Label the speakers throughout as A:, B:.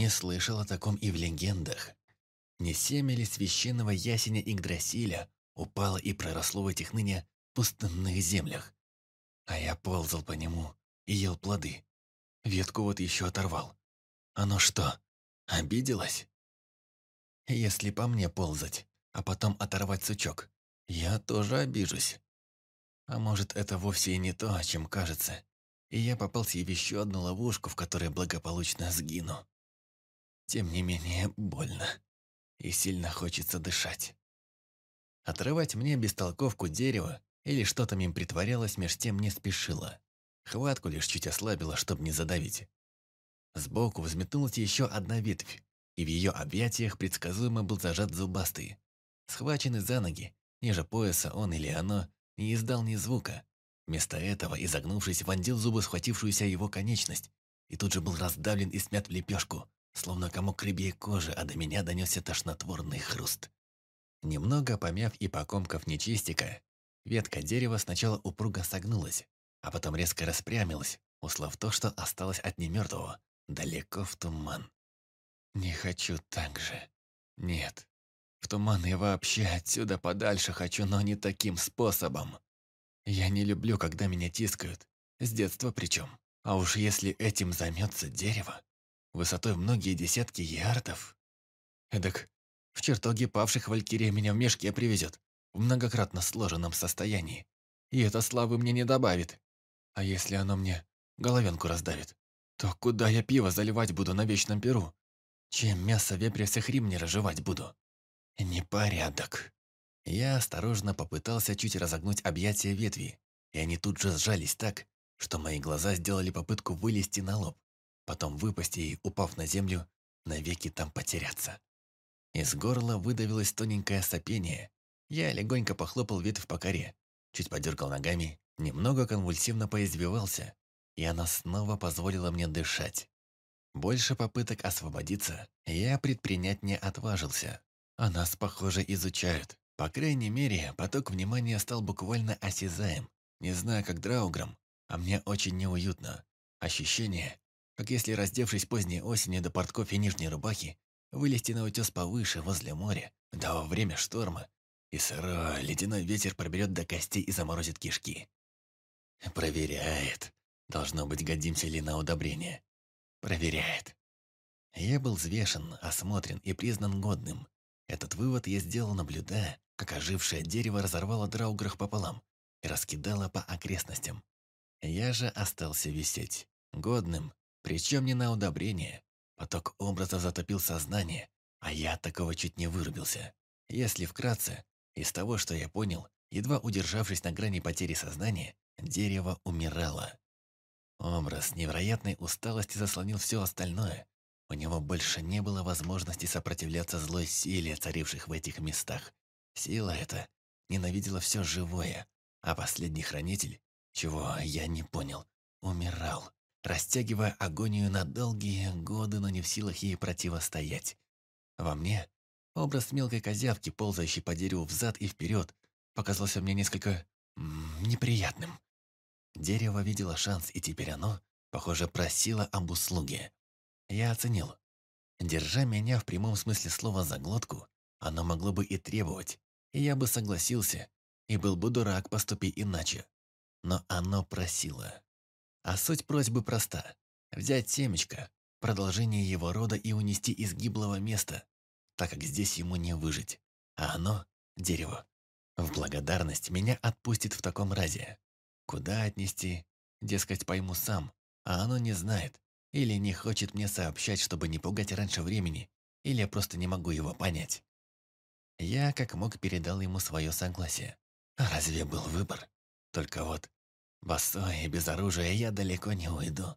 A: Не слышал о таком и в легендах. Не семя ли священного ясеня Игдрасиля упало и проросло в этих ныне пустынных землях? А я ползал по нему и ел плоды. Ветку вот еще оторвал. Оно что, обиделось? Если по мне ползать, а потом оторвать сучок, я тоже обижусь. А может, это вовсе и не то, чем кажется, и я попался в еще одну ловушку, в которой благополучно сгину. Тем не менее, больно. И сильно хочется дышать. Отрывать мне бестолковку дерева или что там им притворялось, меж тем не спешило. Хватку лишь чуть ослабила, чтобы не задавить. Сбоку взметнулась еще одна ветвь, и в ее объятиях предсказуемо был зажат зубастый. Схваченный за ноги, ниже пояса он или оно не издал ни звука. Вместо этого, изогнувшись, вонзил зубы схватившуюся его конечность, и тут же был раздавлен и смят в лепешку, словно комок рыбьей кожи, а до меня донесся тошнотворный хруст. Немного помяв и покомков нечистика, ветка дерева сначала упруго согнулась, а потом резко распрямилась, услав то, что осталось от немертвого, далеко в туман. Не хочу так же. Нет. В туман я вообще отсюда подальше хочу, но не таким способом. Я не люблю, когда меня тискают. С детства причем. А уж если этим займется дерево, высотой многие десятки ярдов. Эдак, в чертоге павших Валькирия меня в мешке привезет, в многократно сложенном состоянии. И это славы мне не добавит. А если оно мне головенку раздавит, то куда я пиво заливать буду на вечном перу? Чем мясо вепря с не разжевать буду? Непорядок. Я осторожно попытался чуть разогнуть объятия ветви, и они тут же сжались так, что мои глаза сделали попытку вылезти на лоб, потом выпасть и, упав на землю, навеки там потеряться. Из горла выдавилось тоненькое сопение. Я легонько похлопал ветвь по коре, чуть подергал ногами, немного конвульсивно поизвивался, и она снова позволила мне дышать. Больше попыток освободиться я предпринять не отважился. А нас, похоже, изучают. По крайней мере, поток внимания стал буквально осязаем. Не знаю, как драуграм, а мне очень неуютно. Ощущение, как если, раздевшись поздней осенью до портков и нижней рубахи, вылезти на утес повыше, возле моря, да во время шторма, и сырой ледяной ветер проберет до костей и заморозит кишки. Проверяет. Должно быть, годимся ли на удобрение. Проверяет. Я был взвешен, осмотрен и признан годным. Этот вывод я сделал, наблюдая, как ожившее дерево разорвало драуграх пополам и раскидало по окрестностям. Я же остался висеть. Годным, причем не на удобрение. Поток образа затопил сознание, а я от такого чуть не вырубился. Если вкратце, из того, что я понял, едва удержавшись на грани потери сознания, дерево умирало. Образ невероятной усталости заслонил все остальное. У него больше не было возможности сопротивляться злой силе, царивших в этих местах. Сила эта ненавидела все живое, а последний хранитель, чего я не понял, умирал, растягивая агонию на долгие годы, но не в силах ей противостоять. Во мне образ мелкой козявки, ползающей по дереву взад и вперед, показался мне несколько неприятным. Дерево видело шанс, и теперь оно, похоже, просило об услуге. Я оценил. Держа меня в прямом смысле слова за глотку, оно могло бы и требовать, и я бы согласился, и был бы дурак поступить иначе. Но оно просило. А суть просьбы проста. Взять семечко, продолжение его рода и унести из гиблого места, так как здесь ему не выжить. А оно, дерево, в благодарность меня отпустит в таком разе. Куда отнести? Дескать, пойму сам, а оно не знает. Или не хочет мне сообщать, чтобы не пугать раньше времени, или я просто не могу его понять. Я как мог передал ему свое согласие. разве был выбор? Только вот, босой и без оружия я далеко не уйду.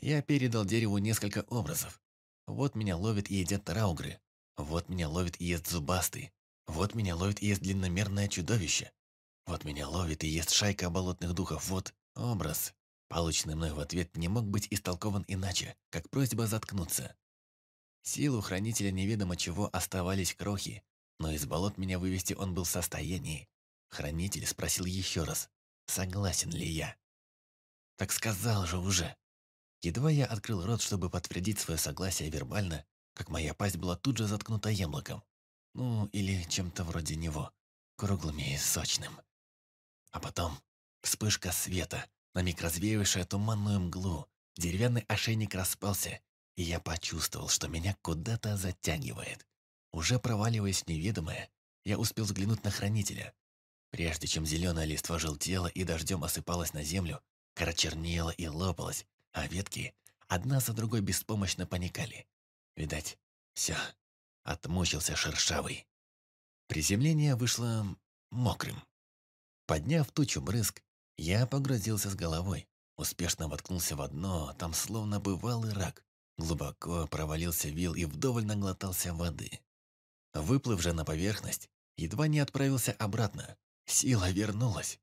A: Я передал дереву несколько образов. Вот меня ловит и едят траугры. Вот меня ловит и ест зубастый. Вот меня ловит и ест длинномерное чудовище. Вот меня ловит и ест шайка болотных духов. Вот образ, полученный мной в ответ, не мог быть истолкован иначе, как просьба заткнуться. Силу хранителя неведомо чего оставались крохи, но из болот меня вывести он был в состоянии. Хранитель спросил еще раз, согласен ли я. Так сказал же уже. Едва я открыл рот, чтобы подтвердить свое согласие вербально, как моя пасть была тут же заткнута яблоком. Ну, или чем-то вроде него, круглым и сочным. А потом вспышка света, на миг развеявшая туманную мглу, деревянный ошейник распался, и я почувствовал, что меня куда-то затягивает. Уже проваливаясь в неведомое, я успел взглянуть на хранителя. Прежде чем зеленая листва желтела и дождем осыпалась на землю, кора чернела и лопалась, а ветки одна за другой беспомощно паникали. Видать, все, отмучился шершавый. Приземление вышло мокрым. Подняв тучу брызг, я погрузился с головой, успешно воткнулся в дно, там словно бывалый рак, глубоко провалился вил и вдоволь наглотался воды. Выплыв же на поверхность, едва не отправился обратно. Сила вернулась.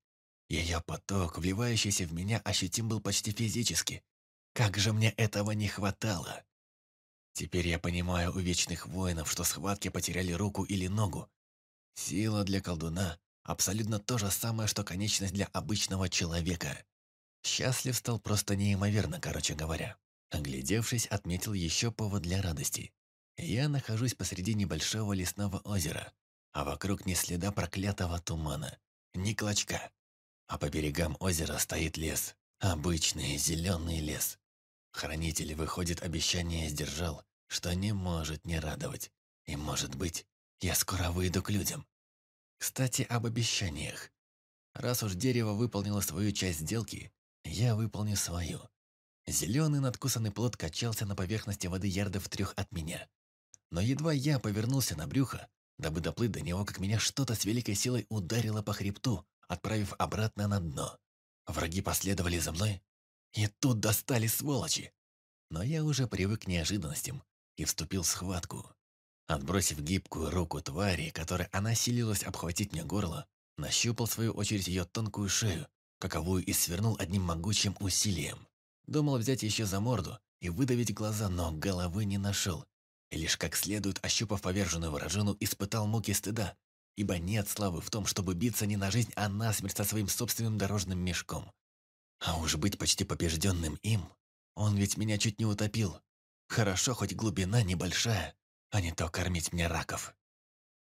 A: Ее поток, вливающийся в меня, ощутим был почти физически. Как же мне этого не хватало! Теперь я понимаю у вечных воинов, что схватки потеряли руку или ногу. Сила для колдуна – абсолютно то же самое, что конечность для обычного человека. Счастлив стал просто неимоверно, короче говоря. Оглядевшись, отметил еще повод для радости. Я нахожусь посреди небольшого лесного озера, а вокруг ни следа проклятого тумана, ни клочка. А по берегам озера стоит лес, обычный зеленый лес. Хранитель, выходит, обещание сдержал, что не может не радовать. И, может быть, я скоро выйду к людям. Кстати, об обещаниях. Раз уж дерево выполнило свою часть сделки, я выполню свою. Зеленый надкусанный плод качался на поверхности воды ярдов трех от меня. Но едва я повернулся на брюхо, дабы доплыть до него, как меня что-то с великой силой ударило по хребту, отправив обратно на дно. Враги последовали за мной, и тут достали сволочи. Но я уже привык к неожиданностям и вступил в схватку. Отбросив гибкую руку твари, которой она силилась обхватить мне горло, нащупал в свою очередь ее тонкую шею, каковую и свернул одним могучим усилием. Думал взять еще за морду и выдавить глаза, но головы не нашел, лишь как следует, ощупав поверженную вражину, испытал муки стыда, ибо нет славы в том, чтобы биться не на жизнь, а на смерть со своим собственным дорожным мешком. А уж быть почти побежденным им, он ведь меня чуть не утопил. Хорошо, хоть глубина небольшая, а не то кормить мне раков.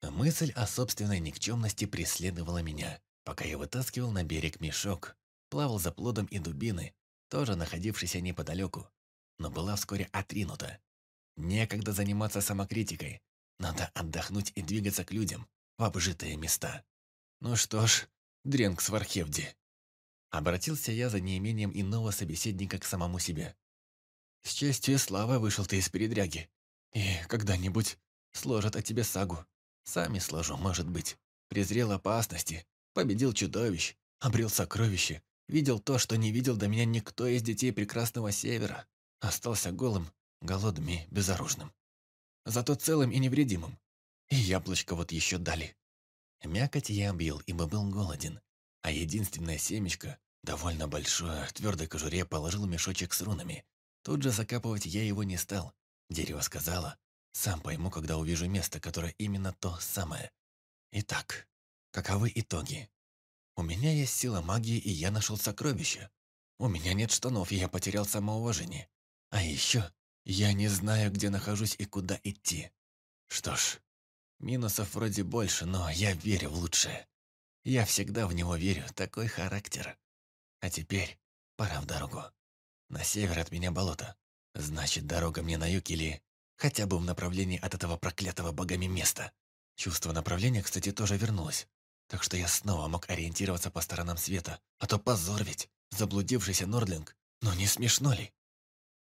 A: Мысль о собственной никчемности преследовала меня, пока я вытаскивал на берег мешок, плавал за плодом и дубины, тоже находившийся неподалеку, но была вскоре отринута. Некогда заниматься самокритикой. Надо отдохнуть и двигаться к людям, в обжитые места. Ну что ж, Дренг Свархевди. Обратился я за неимением иного собеседника к самому себе. С честью и славой вышел ты из передряги. И когда-нибудь сложат о тебе сагу. Сами сложу, может быть. Презрел опасности, победил чудовищ, обрел сокровище, видел то, что не видел до меня никто из детей прекрасного севера. Остался голым голодным и безоружным. Зато целым и невредимым. И яблочко вот еще дали. Мякоть я объел, ибо был голоден, а единственное семечко, довольно большое, в твердой кожуре, положил мешочек с рунами. Тут же закапывать я его не стал. Дерево сказала, сам пойму, когда увижу место, которое именно то самое. Итак, каковы итоги? У меня есть сила магии, и я нашел сокровище. У меня нет штанов, и я потерял самоуважение. А еще я не знаю, где нахожусь и куда идти. Что ж, минусов вроде больше, но я верю в лучшее. Я всегда в него верю, такой характер. А теперь пора в дорогу. На север от меня болото. Значит, дорога мне на юг или хотя бы в направлении от этого проклятого богами места. Чувство направления, кстати, тоже вернулось. Так что я снова мог ориентироваться по сторонам света. А то позор ведь, заблудившийся Нордлинг. Но не смешно ли?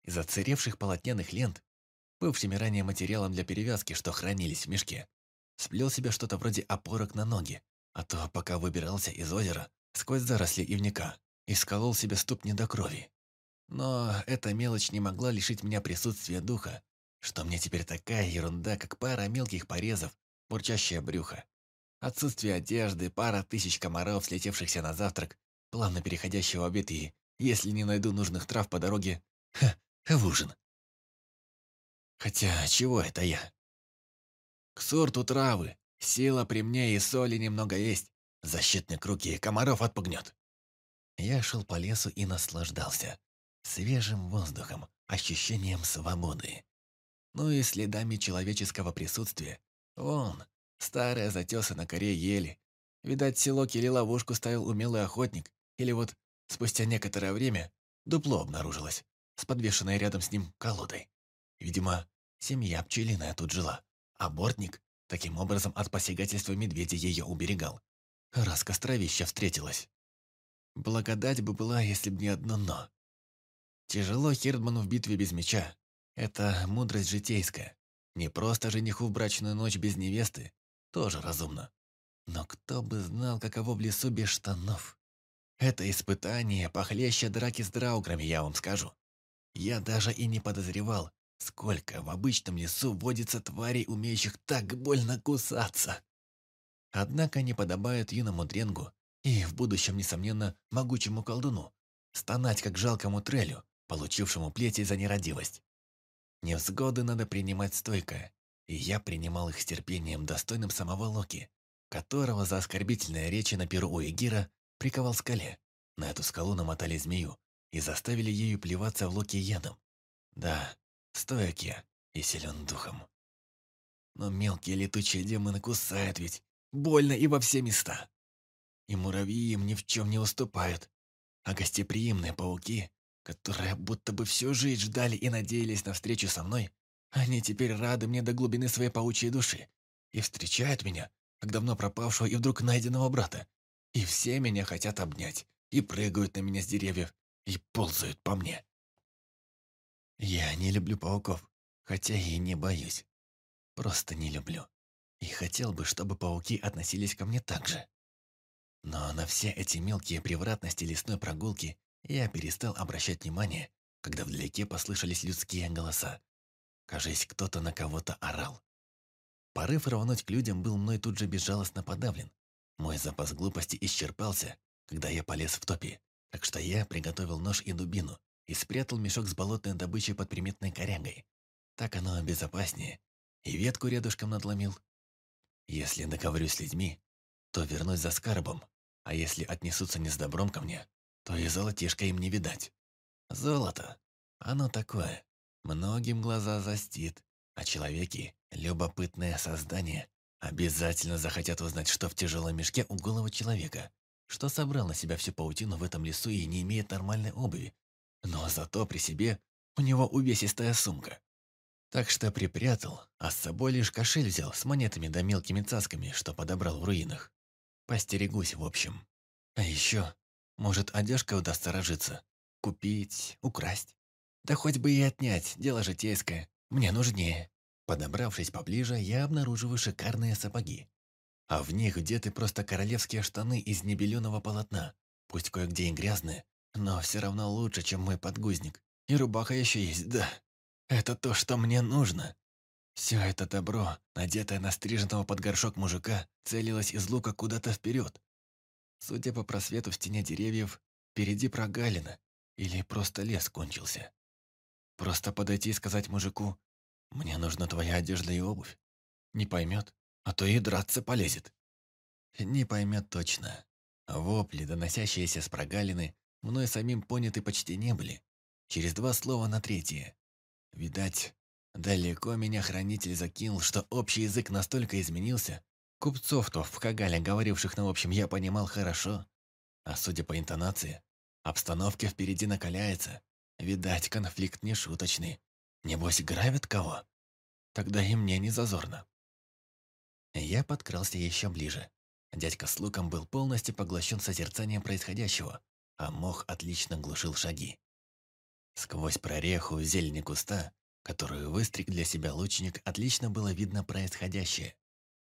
A: Из отсыревших полотняных лент, бывшими ранее материалом для перевязки, что хранились в мешке, сплел себе что-то вроде опорок на ноги, а то, пока выбирался из озера, сквозь заросли ивника, и сколол себе ступни до крови. Но эта мелочь не могла лишить меня присутствия духа, что мне теперь такая ерунда, как пара мелких порезов, бурчащее брюхо. Отсутствие одежды, пара тысяч комаров, слетевшихся на завтрак, плавно переходящего в обед и, если не найду нужных трав по дороге, ха, в ужин. Хотя, чего это я? К сорту травы, сила при мне и соли немного есть, защитный круг и комаров отпугнет. Я шел по лесу и наслаждался. свежим воздухом, ощущением свободы. Ну и следами человеческого присутствия. Вон, старая затеса на коре ели. Видать, село или ловушку ставил умелый охотник. Или вот, спустя некоторое время, дупло обнаружилось, с подвешенной рядом с ним колодой. Видимо, семья пчелиная тут жила, а бортник таким образом от посягательства медведя ее уберегал. Раз костровища встретилась. Благодать бы была, если б не одно «но». Тяжело Хердману в битве без меча. Это мудрость житейская. Не просто жениху в брачную ночь без невесты. Тоже разумно. Но кто бы знал, каково в лесу без штанов. Это испытание похлеще драки с драуграми, я вам скажу. Я даже и не подозревал, сколько в обычном лесу водится тварей, умеющих так больно кусаться. Однако не подобает юному дренгу и, в будущем, несомненно, могучему колдуну, стонать как жалкому трелю, получившему плети за нерадивость. Невзгоды надо принимать стойко, и я принимал их с терпением, достойным самого Локи, которого за оскорбительные речи на перу Эгира приковал скале. На эту скалу намотали змею и заставили ею плеваться в Локи ядом. Да, стояк я и силен духом. Но мелкие летучие демоны кусают ведь, больно и во все места. И муравьи им ни в чем не уступают, а гостеприимные пауки которые будто бы всю жизнь ждали и надеялись на встречу со мной, они теперь рады мне до глубины своей паучьей души и встречают меня, как давно пропавшего и вдруг найденного брата. И все меня хотят обнять, и прыгают на меня с деревьев, и ползают по мне. Я не люблю пауков, хотя и не боюсь. Просто не люблю. И хотел бы, чтобы пауки относились ко мне так же. Но на все эти мелкие превратности лесной прогулки я перестал обращать внимание, когда вдалеке послышались людские голоса. Кажись, кто-то на кого-то орал. Порыв рвануть к людям был мной тут же безжалостно подавлен. Мой запас глупости исчерпался, когда я полез в топи, так что я приготовил нож и дубину и спрятал мешок с болотной добычей под приметной корягой. Так оно безопаснее. И ветку рядышком надломил. Если договорюсь с людьми, то вернусь за скарбом, а если отнесутся не с добром ко мне, то и золотишко им не видать. Золото, оно такое, многим глаза застит, а человеки – любопытное создание. Обязательно захотят узнать, что в тяжелом мешке у голого человека, что собрал на себя всю паутину в этом лесу и не имеет нормальной обуви. Но зато при себе у него увесистая сумка. Так что припрятал, а с собой лишь кошель взял с монетами да мелкими цасками, что подобрал в руинах. Постерегусь, в общем. А еще может, одежка удастся разжиться? Купить, украсть? Да хоть бы и отнять, дело житейское. Мне нужнее. Подобравшись поближе, я обнаруживаю шикарные сапоги. А в них где-то просто королевские штаны из небеленого полотна. Пусть кое-где и грязные, но все равно лучше, чем мой подгузник. И рубаха еще есть, да. Это то, что мне нужно. Все это добро, надетое на стриженного под горшок мужика, целилось из лука куда-то вперед, Судя по просвету в стене деревьев, впереди прогалина или просто лес кончился. Просто подойти и сказать мужику «Мне нужна твоя одежда и обувь». Не поймет, а то и драться полезет. Не поймет точно. Вопли, доносящиеся с прогалины, мной самим поняты почти не были. Через два слова на третье. Видать, далеко меня хранитель закинул, что общий язык настолько изменился, Купцов-то в Кагале, говоривших на общем, я понимал хорошо. А судя по интонации, обстановка впереди накаляется. Видать, конфликт не шуточный. Небось, гравят кого? Тогда и мне не зазорно. Я подкрался еще ближе. Дядька с луком был полностью поглощен созерцанием происходящего, а мох отлично глушил шаги. Сквозь прореху в зелени куста, которую выстриг для себя лучник, отлично было видно происходящее.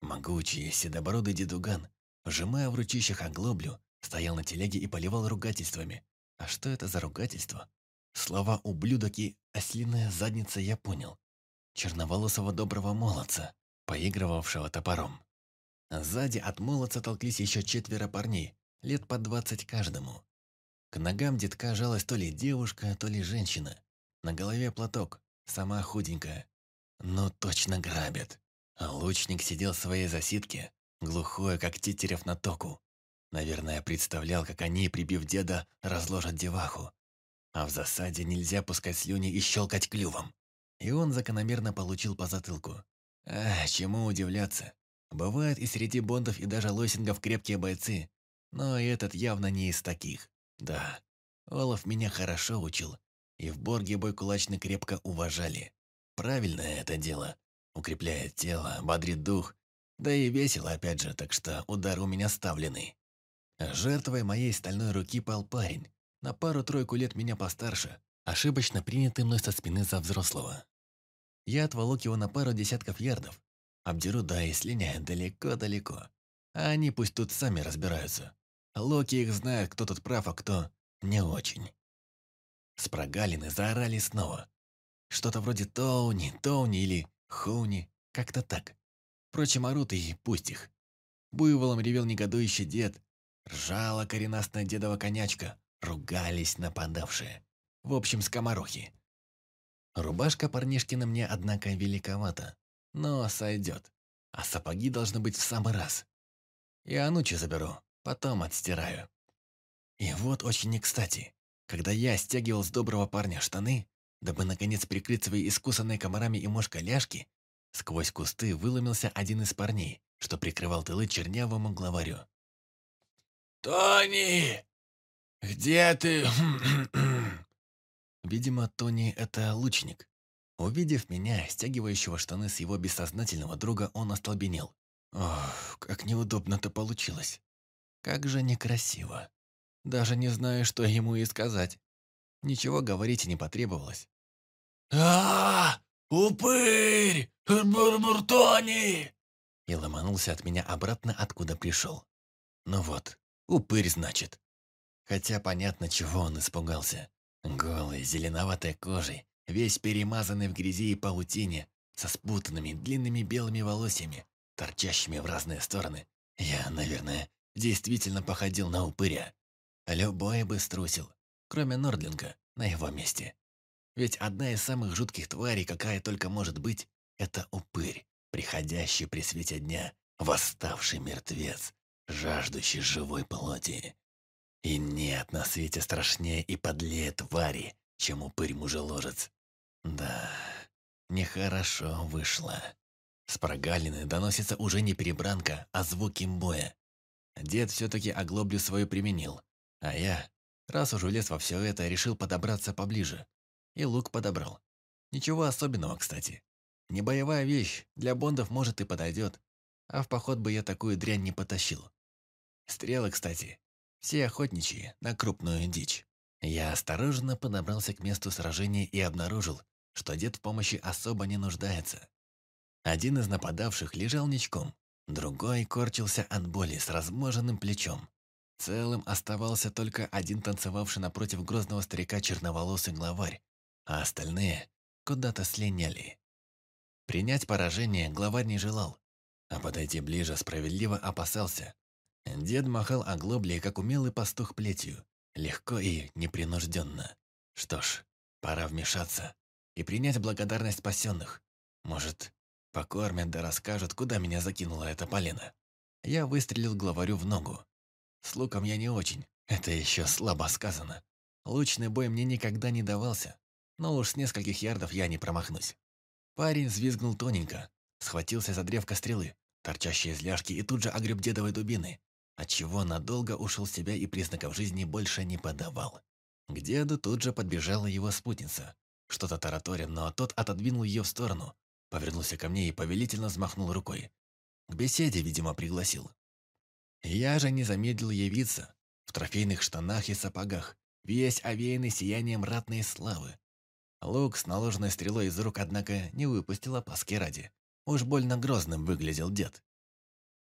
A: Могучий, седобородый дедуган, сжимая в ручищах оглоблю, стоял на телеге и поливал ругательствами. А что это за ругательство? Слова «ублюдок» и «ослиная задница» я понял. Черноволосого доброго молодца, поигрывавшего топором. Сзади от молодца толклись еще четверо парней, лет по двадцать каждому. К ногам детка жалась то ли девушка, то ли женщина. На голове платок, сама худенькая. Ну, точно грабят. А лучник сидел в своей засидке, глухой, как тетерев на току. Наверное, представлял, как они, прибив деда, разложат деваху. А в засаде нельзя пускать слюни и щелкать клювом. И он закономерно получил по затылку. Ах, чему удивляться. Бывают и среди бондов и даже лосингов крепкие бойцы, но этот явно не из таких. Да, Олаф меня хорошо учил, и в Борге бой кулачный крепко уважали. Правильное это дело. Укрепляет тело, бодрит дух, да и весело опять же, так что удар у меня ставленный. Жертвой моей стальной руки пал парень, на пару-тройку лет меня постарше, ошибочно принятый мной со спины за взрослого. Я отволок его на пару десятков ярдов, обдеру да и слиняю далеко-далеко. А они пусть тут сами разбираются. Локи их знает, кто тут прав, а кто не очень. С прогалины заорали снова. Что-то вроде Тоуни, Тоуни или Хоуни, как-то так. Впрочем, орут и пусть их. Буйволом ревел негодующий дед. Ржала коренастная дедова конячка. Ругались нападавшие. В общем, скоморохи. Рубашка парнишкина мне, однако, великовата. Но сойдет. А сапоги должны быть в самый раз. И анучи заберу, потом отстираю. И вот очень не кстати. Когда я стягивал с доброго парня штаны, дабы наконец прикрыть свои искусанные комарами и мошкой ляжки, сквозь кусты выломился один из парней, что прикрывал тылы чернявому главарю. «Тони! Где ты?» Видимо, Тони — это лучник. Увидев меня, стягивающего штаны с его бессознательного друга, он остолбенел. Ох, как неудобно-то получилось. Как же некрасиво. Даже не знаю, что ему и сказать. Ничего говорить не потребовалось. а, Упырь! Бурбуртони!» И ломанулся от меня обратно, откуда пришел. Ну вот, упырь, значит. Хотя понятно, чего он испугался. Голый, зеленоватой кожей, весь перемазанный в грязи и паутине, со спутанными длинными белыми волосьями, торчащими в разные стороны. Я, наверное, действительно походил на упыря. Любой бы струсил, кроме Нордлинга, на его месте. Ведь одна из самых жутких тварей, какая только может быть, это упырь, приходящий при свете дня, восставший мертвец, жаждущий живой плоти. И нет на свете страшнее и подлее твари, чем упырь-мужеложец. Да, нехорошо вышло. С прогалины доносится уже не перебранка, а звуки боя. Дед все-таки оглоблю свою применил, а я, раз уж влез во все это, решил подобраться поближе. И лук подобрал. Ничего особенного, кстати. Не боевая вещь, для бондов может и подойдет. А в поход бы я такую дрянь не потащил. Стрелы, кстати, все охотничьи, на крупную дичь. Я осторожно подобрался к месту сражения и обнаружил, что дед в помощи особо не нуждается. Один из нападавших лежал ничком, другой корчился от боли с разможенным плечом. Целым оставался только один танцевавший напротив грозного старика черноволосый главарь, а остальные куда-то слиняли. Принять поражение главарь не желал, а подойти ближе справедливо опасался. Дед махал оглоблей, как умелый пастух плетью, легко и непринужденно. Что ж, пора вмешаться и принять благодарность спасенных. Может, покормят да расскажут, куда меня закинула эта полена. Я выстрелил главарю в ногу, с луком я не очень, это еще слабо сказано. Лучный бой мне никогда не давался, но уж с нескольких ярдов я не промахнусь. Парень взвизгнул тоненько, схватился за древко стрелы, торчащие из ляжки, и тут же огреб дедовой дубины, отчего надолго ушел в себя и признаков жизни больше не подавал. К деду тут же подбежала его спутница. Что-то тараторя, но тот отодвинул ее в сторону, повернулся ко мне и повелительно взмахнул рукой. К беседе, видимо, пригласил. Я же не замедлил явиться, в трофейных штанах и сапогах, весь овеянный сиянием ратной славы. Лук с наложенной стрелой из рук, однако, не выпустил опаски ради. Уж больно грозным выглядел дед.